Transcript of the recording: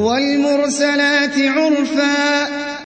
وَالْمُرْسَلَاتِ عُرْفًا